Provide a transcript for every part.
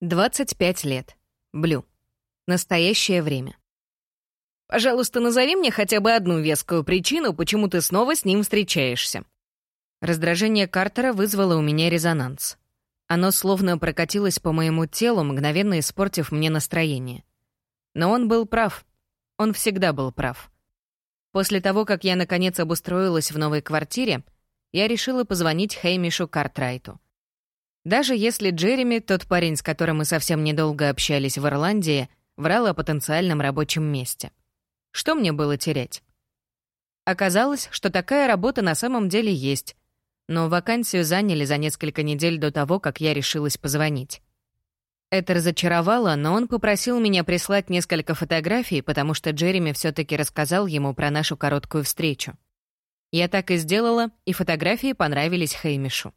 25 лет. Блю. Настоящее время. Пожалуйста, назови мне хотя бы одну вескую причину, почему ты снова с ним встречаешься. Раздражение Картера вызвало у меня резонанс. Оно словно прокатилось по моему телу, мгновенно испортив мне настроение. Но он был прав. Он всегда был прав. После того, как я наконец обустроилась в новой квартире, я решила позвонить Хеймишу Картрайту — даже если Джереми, тот парень, с которым мы совсем недолго общались в Ирландии, врал о потенциальном рабочем месте. Что мне было терять? Оказалось, что такая работа на самом деле есть, но вакансию заняли за несколько недель до того, как я решилась позвонить. Это разочаровало, но он попросил меня прислать несколько фотографий, потому что Джереми все таки рассказал ему про нашу короткую встречу. Я так и сделала, и фотографии понравились Хеймишу.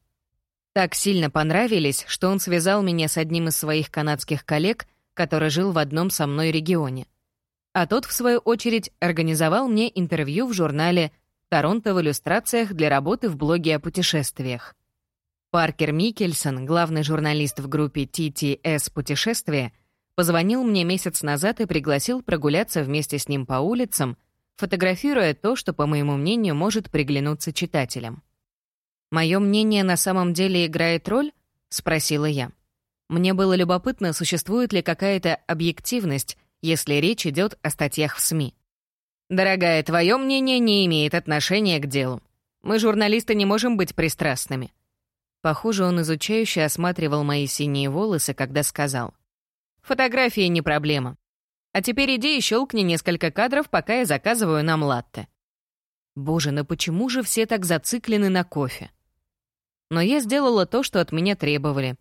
Так сильно понравились, что он связал меня с одним из своих канадских коллег, который жил в одном со мной регионе. А тот, в свою очередь, организовал мне интервью в журнале «Торонто в иллюстрациях» для работы в блоге о путешествиях. Паркер Микельсон, главный журналист в группе TTS «Путешествия», позвонил мне месяц назад и пригласил прогуляться вместе с ним по улицам, фотографируя то, что, по моему мнению, может приглянуться читателям. «Мое мнение на самом деле играет роль?» — спросила я. Мне было любопытно, существует ли какая-то объективность, если речь идет о статьях в СМИ. «Дорогая, твое мнение не имеет отношения к делу. Мы, журналисты, не можем быть пристрастными». Похоже, он изучающе осматривал мои синие волосы, когда сказал. «Фотографии не проблема. А теперь иди и щелкни несколько кадров, пока я заказываю нам латте». Боже, ну почему же все так зациклены на кофе? Но я сделала то, что от меня требовали.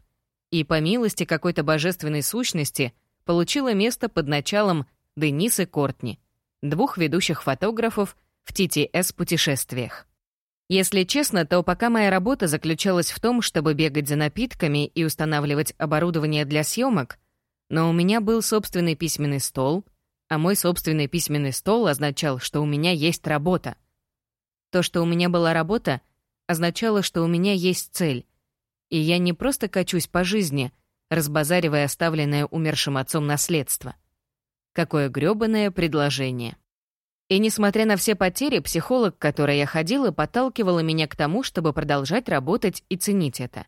И по милости какой-то божественной сущности получила место под началом Денисы Кортни, двух ведущих фотографов в TTS-путешествиях. Если честно, то пока моя работа заключалась в том, чтобы бегать за напитками и устанавливать оборудование для съемок, но у меня был собственный письменный стол, а мой собственный письменный стол означал, что у меня есть работа. То, что у меня была работа — означало, что у меня есть цель, и я не просто качусь по жизни, разбазаривая оставленное умершим отцом наследство. Какое грёбаное предложение. И несмотря на все потери, психолог, к которой я ходила, подталкивала меня к тому, чтобы продолжать работать и ценить это.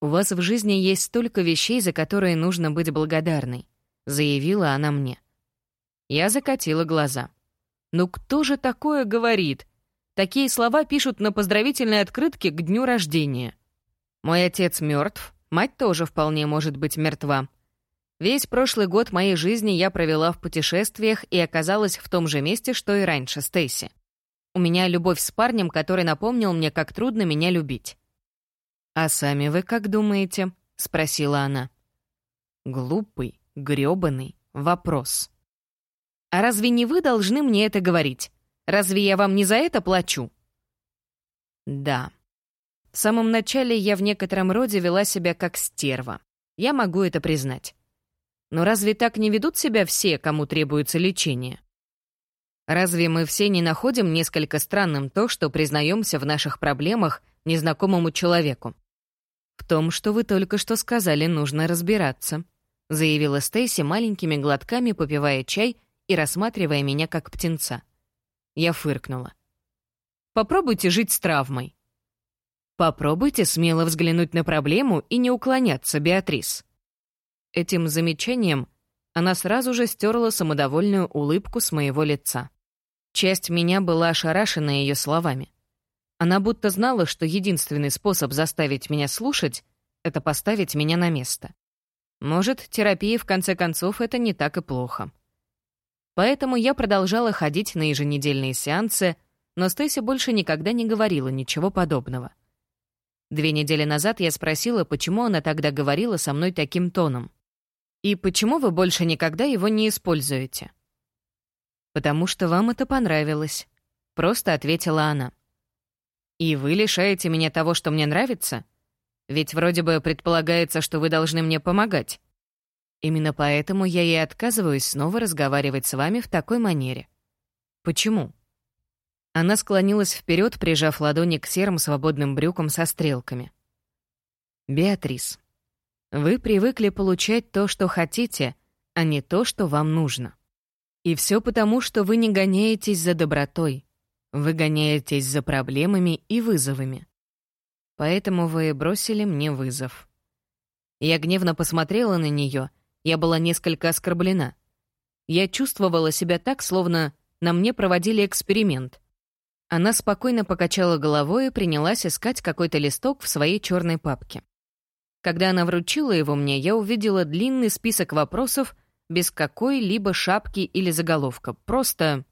«У вас в жизни есть столько вещей, за которые нужно быть благодарной», — заявила она мне. Я закатила глаза. «Ну кто же такое говорит? Такие слова пишут на поздравительной открытке к дню рождения. Мой отец мертв, мать тоже вполне может быть мертва. Весь прошлый год моей жизни я провела в путешествиях и оказалась в том же месте, что и раньше, Стейси. У меня любовь с парнем, который напомнил мне, как трудно меня любить. «А сами вы как думаете?» — спросила она. Глупый, грёбаный вопрос. «А разве не вы должны мне это говорить? Разве я вам не за это плачу?» «Да. В самом начале я в некотором роде вела себя как стерва. Я могу это признать. Но разве так не ведут себя все, кому требуется лечение? Разве мы все не находим несколько странным то, что признаемся в наших проблемах незнакомому человеку? В том, что вы только что сказали, нужно разбираться», заявила Стейси маленькими глотками, попивая чай и рассматривая меня как птенца. Я фыркнула. Попробуйте жить с травмой. Попробуйте смело взглянуть на проблему и не уклоняться, Беатрис. Этим замечанием она сразу же стерла самодовольную улыбку с моего лица. Часть меня была ошарашена ее словами. Она будто знала, что единственный способ заставить меня слушать — это поставить меня на место. Может, терапия, в конце концов, это не так и плохо. Поэтому я продолжала ходить на еженедельные сеансы, но Стейси больше никогда не говорила ничего подобного. Две недели назад я спросила, почему она тогда говорила со мной таким тоном. «И почему вы больше никогда его не используете?» «Потому что вам это понравилось», — просто ответила она. «И вы лишаете меня того, что мне нравится? Ведь вроде бы предполагается, что вы должны мне помогать». Именно поэтому я и отказываюсь снова разговаривать с вами в такой манере. Почему? Она склонилась вперед, прижав ладони к серым свободным брюкам со стрелками. Беатрис, Вы привыкли получать то, что хотите, а не то, что вам нужно. И все потому, что вы не гоняетесь за добротой. Вы гоняетесь за проблемами и вызовами. Поэтому вы бросили мне вызов. Я гневно посмотрела на нее. Я была несколько оскорблена. Я чувствовала себя так, словно на мне проводили эксперимент. Она спокойно покачала головой и принялась искать какой-то листок в своей черной папке. Когда она вручила его мне, я увидела длинный список вопросов без какой-либо шапки или заголовка. Просто...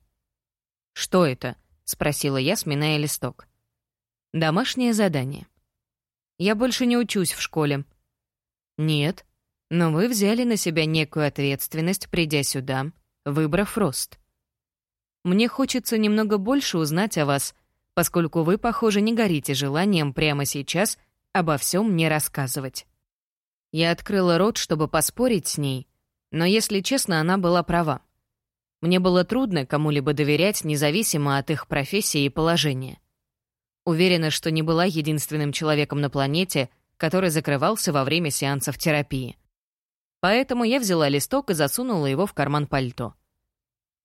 «Что это?» — спросила я, сминая листок. «Домашнее задание». «Я больше не учусь в школе». «Нет, но вы взяли на себя некую ответственность, придя сюда, выбрав рост. Мне хочется немного больше узнать о вас, поскольку вы, похоже, не горите желанием прямо сейчас обо всем мне рассказывать. Я открыла рот, чтобы поспорить с ней, но, если честно, она была права. Мне было трудно кому-либо доверять, независимо от их профессии и положения. Уверена, что не была единственным человеком на планете, который закрывался во время сеансов терапии. Поэтому я взяла листок и засунула его в карман пальто.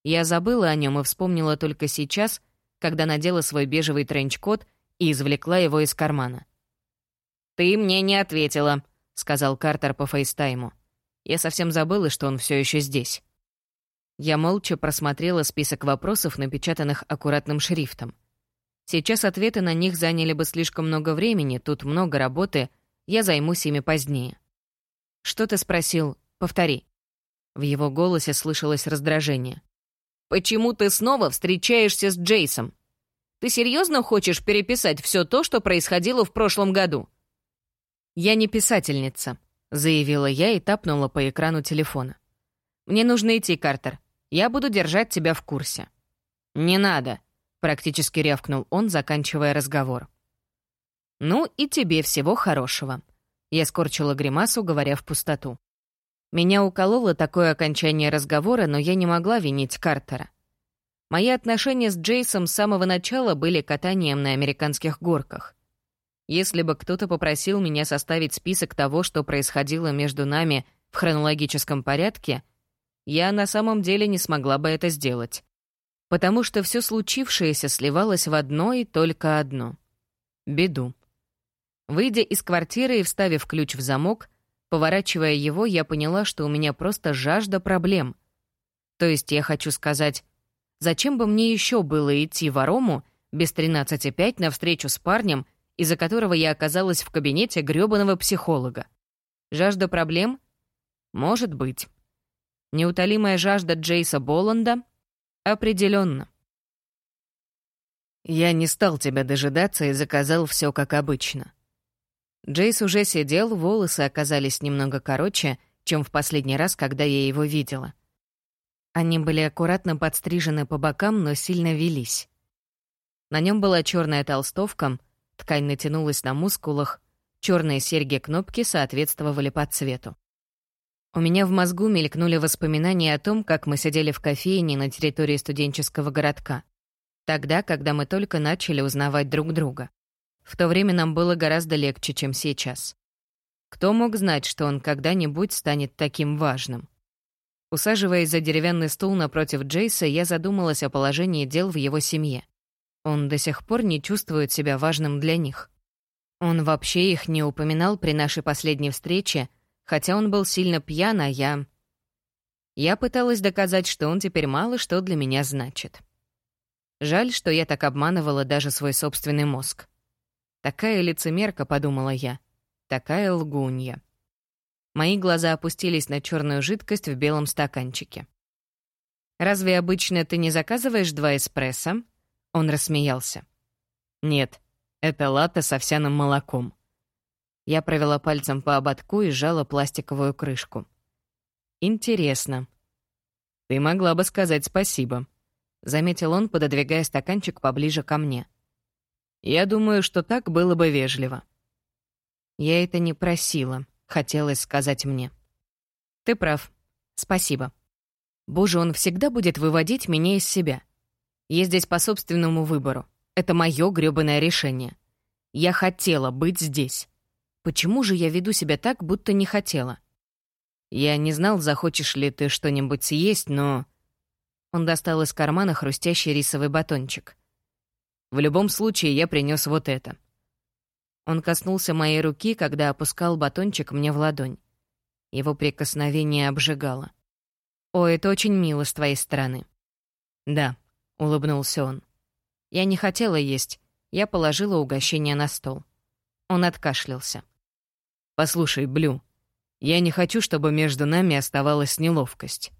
Я забыла о нем и вспомнила только сейчас, когда надела свой бежевый тренч-кот и извлекла его из кармана. «Ты мне не ответила», — сказал Картер по фейстайму. Я совсем забыла, что он все еще здесь. Я молча просмотрела список вопросов, напечатанных аккуратным шрифтом. Сейчас ответы на них заняли бы слишком много времени, тут много работы, я займусь ими позднее. «Что ты спросил? Повтори». В его голосе слышалось раздражение. «Почему ты снова встречаешься с Джейсом? Ты серьезно хочешь переписать все то, что происходило в прошлом году?» «Я не писательница», — заявила я и тапнула по экрану телефона. «Мне нужно идти, Картер. Я буду держать тебя в курсе». «Не надо», — практически рявкнул он, заканчивая разговор. «Ну и тебе всего хорошего», — я скорчила гримасу, говоря в пустоту. Меня укололо такое окончание разговора, но я не могла винить Картера. Мои отношения с Джейсом с самого начала были катанием на американских горках. Если бы кто-то попросил меня составить список того, что происходило между нами в хронологическом порядке, я на самом деле не смогла бы это сделать. Потому что все случившееся сливалось в одно и только одно — беду. Выйдя из квартиры и вставив ключ в замок, поворачивая его, я поняла, что у меня просто жажда проблем. То есть я хочу сказать, зачем бы мне еще было идти в Арому без 13.5 на встречу с парнем, из-за которого я оказалась в кабинете грёбаного психолога. Жажда проблем? Может быть. Неутолимая жажда Джейса Боланда? Определенно. Я не стал тебя дожидаться и заказал все как обычно. Джейс уже сидел, волосы оказались немного короче, чем в последний раз, когда я его видела. Они были аккуратно подстрижены по бокам, но сильно велись. На нем была черная толстовка — Ткань натянулась на мускулах, черные серьги-кнопки соответствовали по цвету. У меня в мозгу мелькнули воспоминания о том, как мы сидели в кофейне на территории студенческого городка. Тогда, когда мы только начали узнавать друг друга. В то время нам было гораздо легче, чем сейчас. Кто мог знать, что он когда-нибудь станет таким важным? Усаживаясь за деревянный стул напротив Джейса, я задумалась о положении дел в его семье. Он до сих пор не чувствует себя важным для них. Он вообще их не упоминал при нашей последней встрече, хотя он был сильно пьян, а я... Я пыталась доказать, что он теперь мало что для меня значит. Жаль, что я так обманывала даже свой собственный мозг. Такая лицемерка, подумала я. Такая лгунья. Мои глаза опустились на черную жидкость в белом стаканчике. «Разве обычно ты не заказываешь два эспрессо?» Он рассмеялся. «Нет, это латте с овсяным молоком». Я провела пальцем по ободку и сжала пластиковую крышку. «Интересно». «Ты могла бы сказать спасибо», — заметил он, пододвигая стаканчик поближе ко мне. «Я думаю, что так было бы вежливо». Я это не просила, хотелось сказать мне. «Ты прав. Спасибо. Боже, он всегда будет выводить меня из себя». Я здесь по собственному выбору. Это мое грёбаное решение. Я хотела быть здесь. Почему же я веду себя так, будто не хотела? Я не знал, захочешь ли ты что-нибудь съесть, но... Он достал из кармана хрустящий рисовый батончик. В любом случае, я принес вот это. Он коснулся моей руки, когда опускал батончик мне в ладонь. Его прикосновение обжигало. «О, это очень мило с твоей стороны». «Да», — улыбнулся он. Я не хотела есть. Я положила угощение на стол. Он откашлялся. «Послушай, Блю, я не хочу, чтобы между нами оставалась неловкость».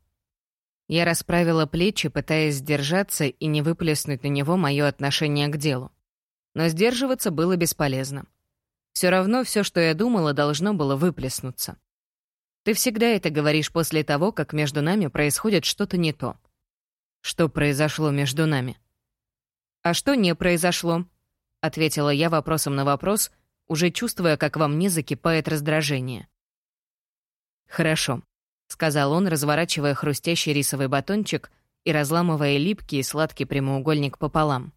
Я расправила плечи, пытаясь сдержаться и не выплеснуть на него мое отношение к делу. Но сдерживаться было бесполезно. Все равно все, что я думала, должно было выплеснуться. Ты всегда это говоришь после того, как между нами происходит что-то не то. Что произошло между нами? А что не произошло? Ответила я вопросом на вопрос, уже чувствуя, как во мне закипает раздражение. Хорошо сказал он, разворачивая хрустящий рисовый батончик и разламывая липкий и сладкий прямоугольник пополам.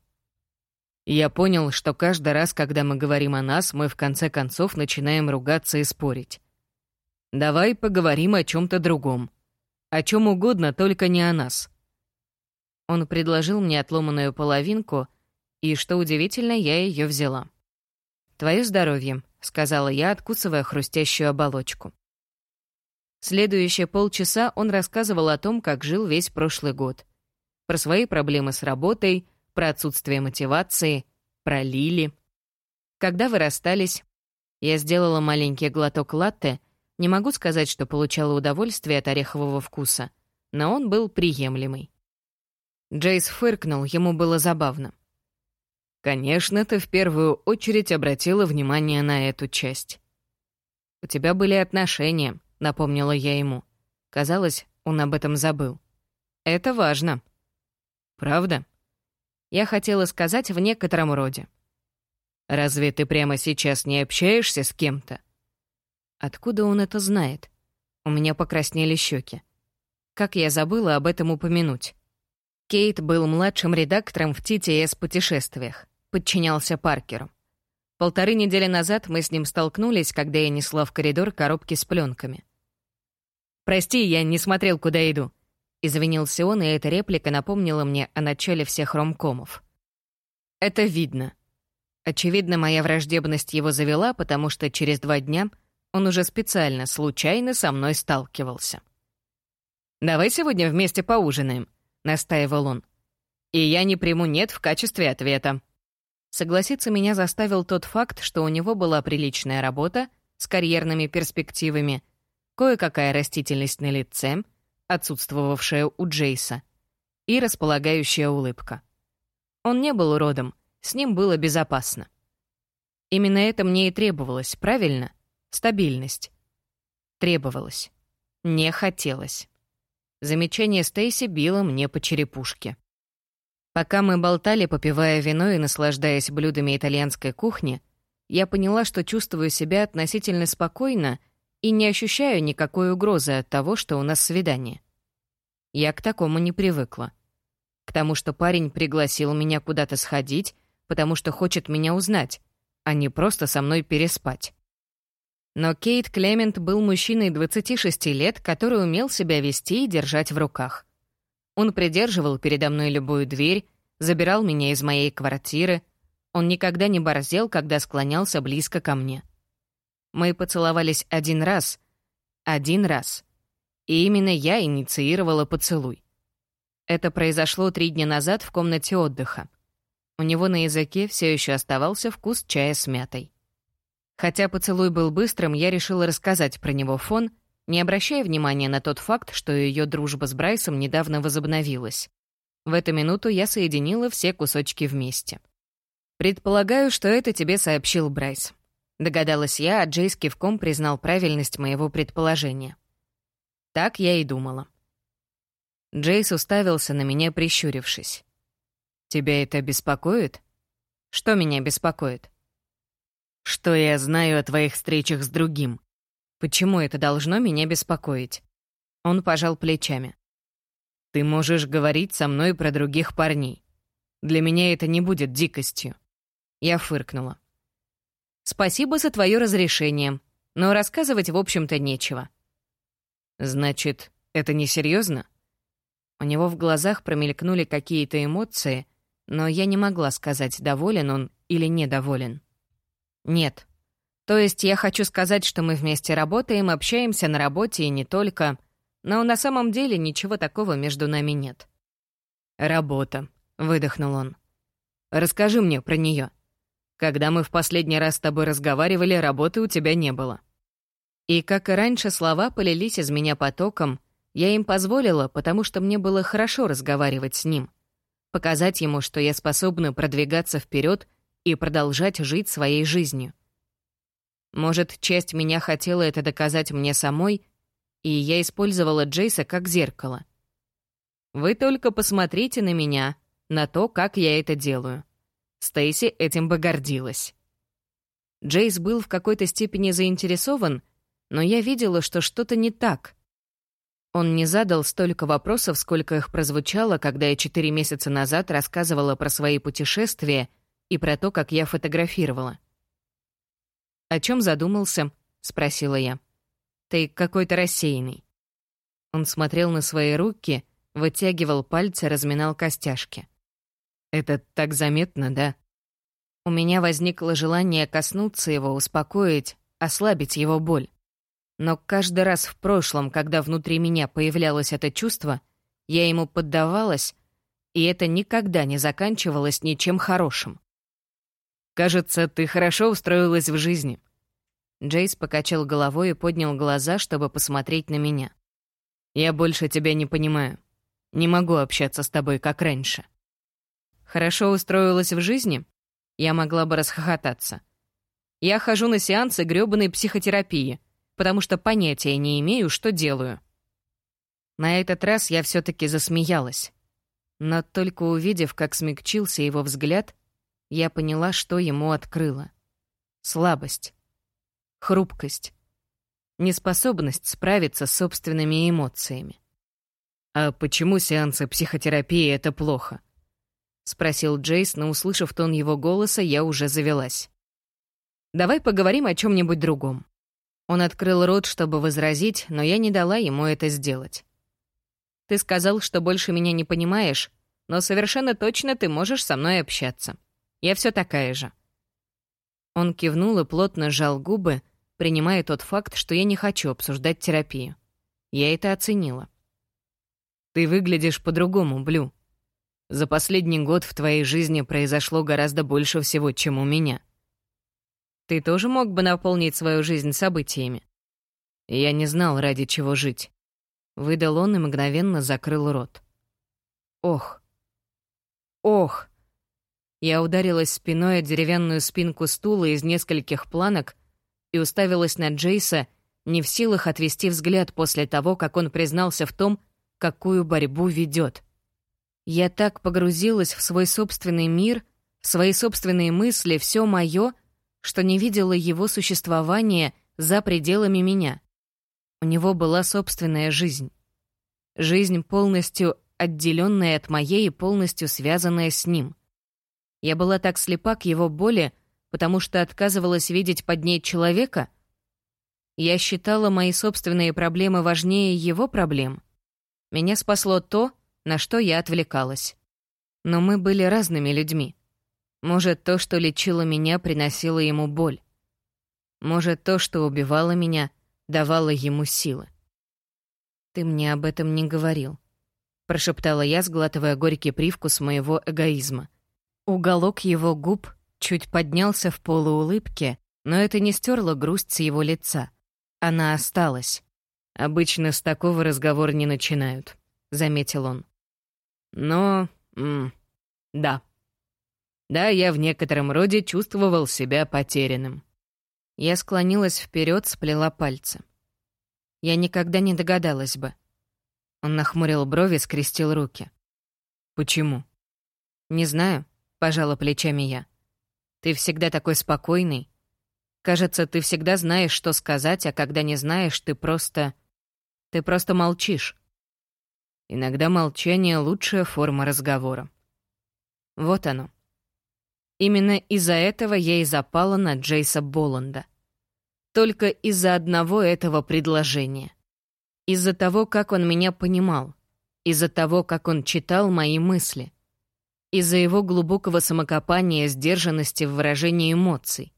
Я понял, что каждый раз, когда мы говорим о нас, мы в конце концов начинаем ругаться и спорить. Давай поговорим о чем то другом. О чем угодно, только не о нас. Он предложил мне отломанную половинку, и, что удивительно, я ее взяла. «Твое здоровье», — сказала я, откусывая хрустящую оболочку. Следующие полчаса он рассказывал о том, как жил весь прошлый год. Про свои проблемы с работой, про отсутствие мотивации, про Лили. Когда вы расстались, я сделала маленький глоток латте, не могу сказать, что получала удовольствие от орехового вкуса, но он был приемлемый. Джейс фыркнул, ему было забавно. «Конечно, ты в первую очередь обратила внимание на эту часть. У тебя были отношения, — напомнила я ему. Казалось, он об этом забыл. «Это важно». «Правда?» Я хотела сказать в некотором роде. «Разве ты прямо сейчас не общаешься с кем-то?» Откуда он это знает? У меня покраснели щеки. Как я забыла об этом упомянуть. Кейт был младшим редактором в TTS путешествиях, подчинялся Паркеру. Полторы недели назад мы с ним столкнулись, когда я несла в коридор коробки с пленками. «Прости, я не смотрел, куда иду», — извинился он, и эта реплика напомнила мне о начале всех ромкомов. «Это видно». Очевидно, моя враждебность его завела, потому что через два дня он уже специально, случайно со мной сталкивался. «Давай сегодня вместе поужинаем», — настаивал он. «И я не приму «нет» в качестве ответа». Согласиться меня заставил тот факт, что у него была приличная работа с карьерными перспективами, кое-какая растительность на лице, отсутствовавшая у Джейса, и располагающая улыбка. Он не был уродом, с ним было безопасно. Именно это мне и требовалось, правильно? Стабильность. Требовалось. Не хотелось. Замечание Стейси било мне по черепушке. Пока мы болтали, попивая вино и наслаждаясь блюдами итальянской кухни, я поняла, что чувствую себя относительно спокойно и не ощущаю никакой угрозы от того, что у нас свидание. Я к такому не привыкла. К тому, что парень пригласил меня куда-то сходить, потому что хочет меня узнать, а не просто со мной переспать. Но Кейт Клемент был мужчиной 26 лет, который умел себя вести и держать в руках. Он придерживал передо мной любую дверь, забирал меня из моей квартиры. Он никогда не борзел, когда склонялся близко ко мне. Мы поцеловались один раз. Один раз. И именно я инициировала поцелуй. Это произошло три дня назад в комнате отдыха. У него на языке все еще оставался вкус чая с мятой. Хотя поцелуй был быстрым, я решила рассказать про него фон — не обращая внимания на тот факт, что ее дружба с Брайсом недавно возобновилась. В эту минуту я соединила все кусочки вместе. «Предполагаю, что это тебе сообщил Брайс». Догадалась я, а Джейс кивком признал правильность моего предположения. Так я и думала. Джейс уставился на меня, прищурившись. «Тебя это беспокоит?» «Что меня беспокоит?» «Что я знаю о твоих встречах с другим?» Почему это должно меня беспокоить? Он пожал плечами. Ты можешь говорить со мной про других парней. Для меня это не будет дикостью. Я фыркнула. Спасибо за твое разрешение, но рассказывать, в общем-то, нечего». «Значит, это несерьезно? У него в глазах промелькнули какие-то эмоции, но я не могла сказать, доволен он или недоволен. «Нет. То есть я хочу сказать, что мы вместе работаем, общаемся на работе и не только, но на самом деле ничего такого между нами нет». «Работа», — выдохнул он. «Расскажи мне про нее. Когда мы в последний раз с тобой разговаривали, работы у тебя не было». И, как и раньше, слова полились из меня потоком, я им позволила, потому что мне было хорошо разговаривать с ним, показать ему, что я способна продвигаться вперед и продолжать жить своей жизнью. Может, часть меня хотела это доказать мне самой, и я использовала Джейса как зеркало. Вы только посмотрите на меня, на то, как я это делаю. Стейси этим бы гордилась. Джейс был в какой-то степени заинтересован, но я видела, что что-то не так. Он не задал столько вопросов, сколько их прозвучало, когда я четыре месяца назад рассказывала про свои путешествия и про то, как я фотографировала. «О чем задумался?» — спросила я. «Ты какой-то рассеянный». Он смотрел на свои руки, вытягивал пальцы, разминал костяшки. «Это так заметно, да?» У меня возникло желание коснуться его, успокоить, ослабить его боль. Но каждый раз в прошлом, когда внутри меня появлялось это чувство, я ему поддавалась, и это никогда не заканчивалось ничем хорошим. «Кажется, ты хорошо устроилась в жизни». Джейс покачал головой и поднял глаза, чтобы посмотреть на меня. «Я больше тебя не понимаю. Не могу общаться с тобой, как раньше». «Хорошо устроилась в жизни?» Я могла бы расхохотаться. «Я хожу на сеансы грёбаной психотерапии потому что понятия не имею, что делаю. На этот раз я все таки засмеялась. Но только увидев, как смягчился его взгляд, я поняла, что ему открыло. Слабость. Хрупкость. Неспособность справиться с собственными эмоциями. «А почему сеансы психотерапии — это плохо?» — спросил Джейс, но, услышав тон его голоса, я уже завелась. «Давай поговорим о чем нибудь другом. Он открыл рот, чтобы возразить, но я не дала ему это сделать. «Ты сказал, что больше меня не понимаешь, но совершенно точно ты можешь со мной общаться. Я все такая же». Он кивнул и плотно сжал губы, принимая тот факт, что я не хочу обсуждать терапию. Я это оценила. «Ты выглядишь по-другому, Блю. За последний год в твоей жизни произошло гораздо больше всего, чем у меня». Ты тоже мог бы наполнить свою жизнь событиями. Я не знал, ради чего жить. Выдал он и мгновенно закрыл рот. Ох. Ох. Я ударилась спиной о деревянную спинку стула из нескольких планок и уставилась на Джейса, не в силах отвести взгляд после того, как он признался в том, какую борьбу ведет. Я так погрузилась в свой собственный мир, в свои собственные мысли, все мое — что не видела его существования за пределами меня. У него была собственная жизнь. Жизнь, полностью отделенная от моей и полностью связанная с ним. Я была так слепа к его боли, потому что отказывалась видеть под ней человека. Я считала мои собственные проблемы важнее его проблем. Меня спасло то, на что я отвлекалась. Но мы были разными людьми. Может, то, что лечило меня, приносило ему боль. Может, то, что убивало меня, давало ему силы. «Ты мне об этом не говорил», — прошептала я, сглатывая горький привкус моего эгоизма. Уголок его губ чуть поднялся в полуулыбке, но это не стерло грусть с его лица. Она осталась. «Обычно с такого разговора не начинают», — заметил он. «Но... Да». Да, я в некотором роде чувствовал себя потерянным. Я склонилась вперед, сплела пальцы. Я никогда не догадалась бы. Он нахмурил брови, скрестил руки. «Почему?» «Не знаю», — пожала плечами я. «Ты всегда такой спокойный. Кажется, ты всегда знаешь, что сказать, а когда не знаешь, ты просто... Ты просто молчишь». Иногда молчание — лучшая форма разговора. Вот оно. Именно из-за этого я и запала на Джейса Боланда. Только из-за одного этого предложения. Из-за того, как он меня понимал. Из-за того, как он читал мои мысли. Из-за его глубокого самокопания, сдержанности в выражении эмоций.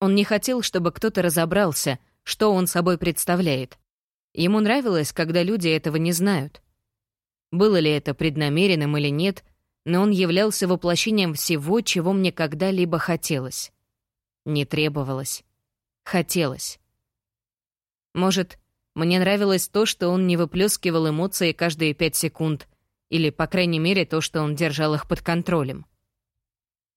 Он не хотел, чтобы кто-то разобрался, что он собой представляет. Ему нравилось, когда люди этого не знают. Было ли это преднамеренным или нет, но он являлся воплощением всего, чего мне когда-либо хотелось. Не требовалось. Хотелось. Может, мне нравилось то, что он не выплескивал эмоции каждые пять секунд, или, по крайней мере, то, что он держал их под контролем.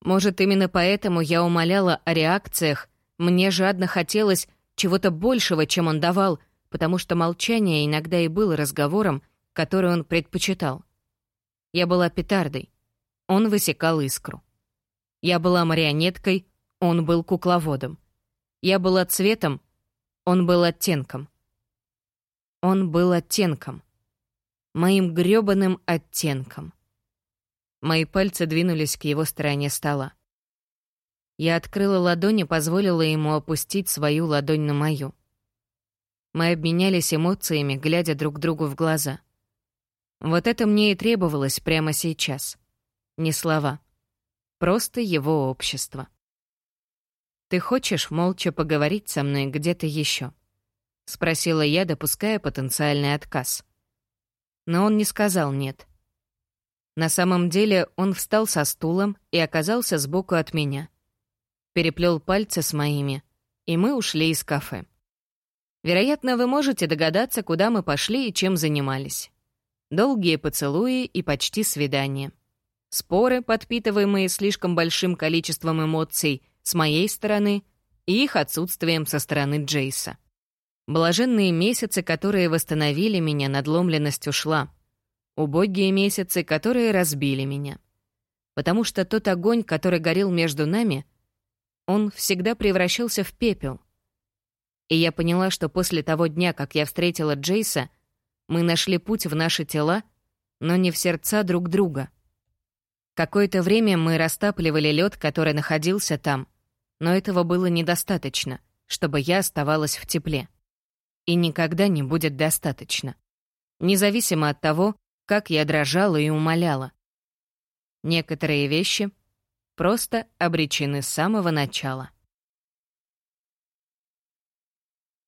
Может, именно поэтому я умоляла о реакциях, мне жадно хотелось чего-то большего, чем он давал, потому что молчание иногда и было разговором, который он предпочитал. Я была петардой, он высекал искру. Я была марионеткой, он был кукловодом. Я была цветом, он был оттенком. Он был оттенком. Моим грёбаным оттенком. Мои пальцы двинулись к его стороне стола. Я открыла ладонь и позволила ему опустить свою ладонь на мою. Мы обменялись эмоциями, глядя друг другу в глаза. Вот это мне и требовалось прямо сейчас. Не слова. Просто его общество. «Ты хочешь молча поговорить со мной где-то еще? спросила я, допуская потенциальный отказ. Но он не сказал «нет». На самом деле он встал со стулом и оказался сбоку от меня — переплел пальцы с моими, и мы ушли из кафе. Вероятно, вы можете догадаться, куда мы пошли и чем занимались. Долгие поцелуи и почти свидания. Споры, подпитываемые слишком большим количеством эмоций с моей стороны и их отсутствием со стороны Джейса. Блаженные месяцы, которые восстановили меня, надломленность ушла. Убогие месяцы, которые разбили меня. Потому что тот огонь, который горел между нами — он всегда превращался в пепел. И я поняла, что после того дня, как я встретила Джейса, мы нашли путь в наши тела, но не в сердца друг друга. Какое-то время мы растапливали лед, который находился там, но этого было недостаточно, чтобы я оставалась в тепле. И никогда не будет достаточно. Независимо от того, как я дрожала и умоляла. Некоторые вещи просто обречены с самого начала.